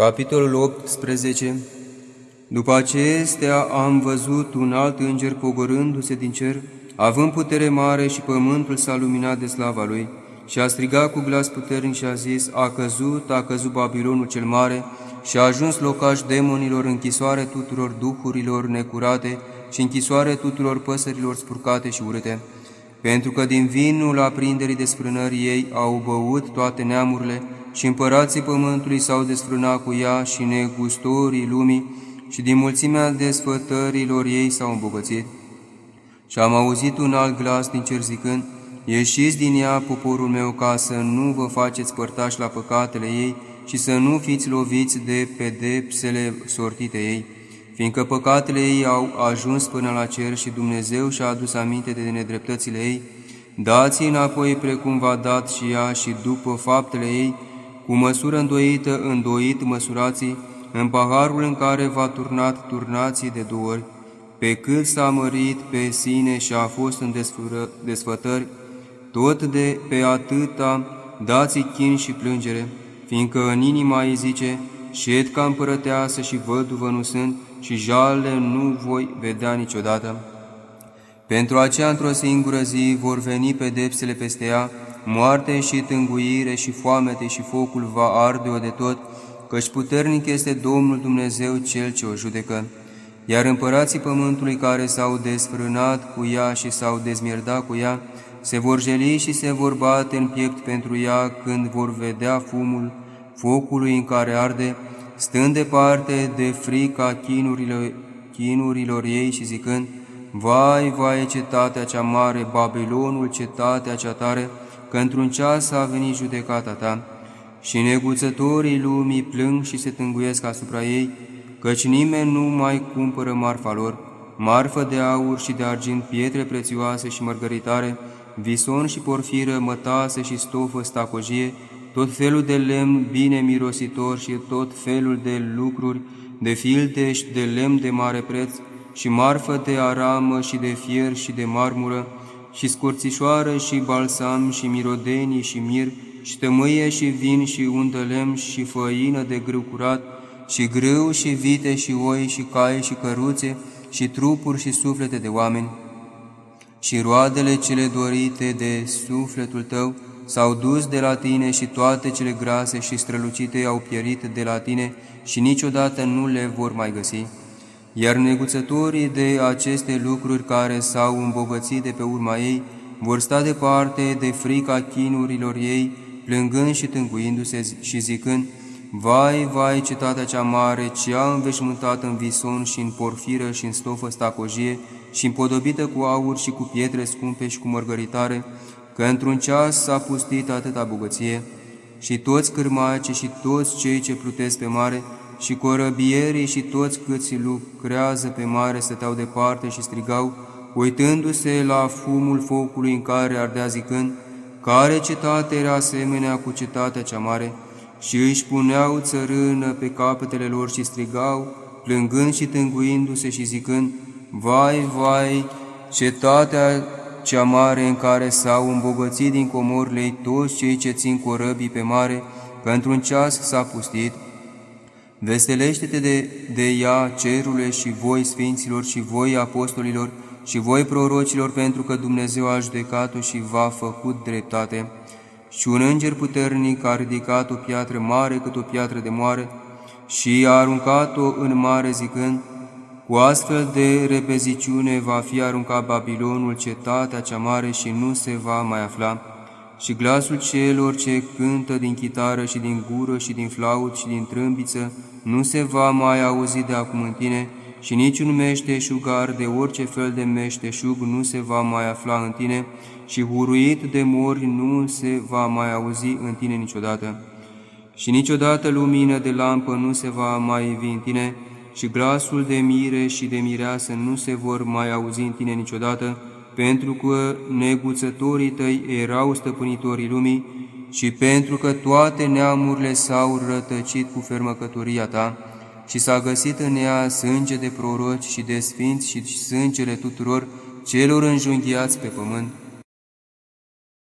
Capitolul 18 După acestea am văzut un alt înger pogorându-se din cer, având putere mare și pământul s-a luminat de slava lui, și a strigat cu glas puternic și a zis, A căzut, a căzut Babilonul cel mare, și a ajuns locaș demonilor, închisoare tuturor duhurilor necurate și închisoare tuturor păsărilor spurcate și urâte. Pentru că din vinul aprinderii desfrânării ei au băut toate neamurile, și împărații pământului s-au desfrânat cu ea și negustorii lumii și din mulțimea desfătărilor ei s-au îmbogățit. Și am auzit un alt glas din cer zicând, Ieșiți din ea, poporul meu, ca să nu vă faceți părtași la păcatele ei și să nu fiți loviți de pedepsele sortite ei, fiindcă păcatele ei au ajuns până la cer și Dumnezeu și-a adus aminte de nedreptățile ei, dați înapoi precum v-a dat și ea și după faptele ei, cu măsură îndoită, îndoit măsurații, în paharul în care v-a turnat, turnații de două ori, pe cât s-a mărit pe sine și a fost în desfătări, tot de pe atâta dați chin și plângere, fiindcă în inima ei zice, șed ca împărăteasă și văduvă nu sunt, și jale nu voi vedea niciodată. Pentru aceea, într-o singură zi, vor veni pedepsele peste ea, moarte și tânguire și foamete și focul va arde-o de tot, căci puternic este Domnul Dumnezeu Cel ce o judecă. Iar împărații pământului care s-au desfrânat cu ea și s-au dezmierdat cu ea, se vor jeli și se vor bate în piept pentru ea când vor vedea fumul focului în care arde, stând departe de frica chinurilor, chinurilor ei și zicând, Vai, vai, cetatea cea mare, Babilonul, cetatea cea tare, că într-un ceas a venit judecata ta și neguțătorii lumii plâng și se tânguiesc asupra ei, căci nimeni nu mai cumpără marfa lor, marfă de aur și de argint, pietre prețioase și mărgăritare, vison și porfiră, mătase și stofă stacojie, tot felul de lemn bine mirositor și tot felul de lucruri, de filte și de lemn de mare preț, și marfă de aramă și de fier și de marmură, și scurțișoară și balsam și mirodenii și mir, și tămâie și vin și undălem și făină de grâu curat, și grâu și vite și oi și cai și căruțe, și trupuri și suflete de oameni. Și roadele cele dorite de sufletul tău s-au dus de la tine și toate cele grase și strălucite au pierit de la tine și niciodată nu le vor mai găsi iar neguțătorii de aceste lucruri care s-au îmbogățit de pe urma ei vor sta departe de frica chinurilor ei, plângând și tânguindu-se și zicând, Vai, vai, cetatea cea mare, cea înveșmântată în vison și în porfiră și în stofă stacojie și împodobită cu aur și cu pietre scumpe și cu mărgăritare, că într-un ceas s-a pustit atâta bogăție, și toți cârmacii și toți cei ce plutesc pe mare și corăbierii și toți câți lucrează pe mare stăteau departe și strigau, uitându-se la fumul focului în care ardea zicând, care cetate era asemenea cu cetatea cea mare, și își puneau țărână pe capetele lor și strigau, plângând și tânguindu-se și zicând, Vai, vai, cetatea cea mare în care s-au îmbogățit din comorile toți cei ce țin corăbii pe mare, că într-un ceas s-a pustit, Veselește-te de, de ea, cerule, și voi, sfinților, și voi, apostolilor, și voi, prorocilor, pentru că Dumnezeu a judecat-o și v-a făcut dreptate. Și un înger puternic a ridicat o piatră mare cât o piatră de moare și a aruncat-o în mare zicând, cu astfel de repeziciune va fi aruncat Babilonul, cetatea cea mare, și nu se va mai afla și glasul celor ce cântă din chitară și din gură și din flaut și din trâmbiță nu se va mai auzi de acum în tine și niciun meșteșugar de orice fel de meșteșug nu se va mai afla în tine și huruit de mori nu se va mai auzi în tine niciodată. Și niciodată lumină de lampă nu se va mai ivi în tine și glasul de mire și de mireasă nu se vor mai auzi în tine niciodată, pentru că neguțătorii tăi erau stăpânitorii lumii și pentru că toate neamurile s-au rătăcit cu fermăcătoria ta și s-a găsit în ea sânge de proroci și de sfinți și sângele tuturor celor înjunghiați pe pământ,